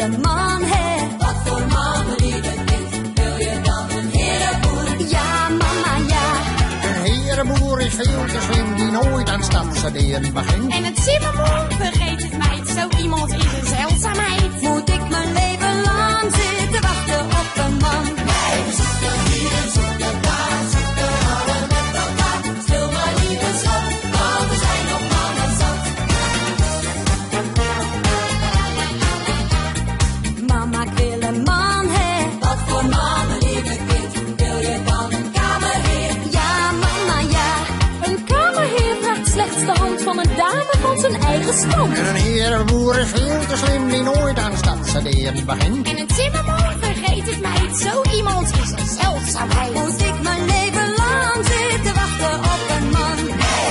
hele man hebt. Wat voor mannen lieve kind, wil je dan een herenboer? Ja, mama, ja. Een herenboer is veel te slim, die nooit aan stapstuderen begint. En het zimmermoer, vergeet het meid, zo iemand is een zeldzaam dame van zijn eigen stand. En een herenboer is veel te slim die nooit aan stadsstuderen begint. En een timmerman vergeet het mij zo iemand is als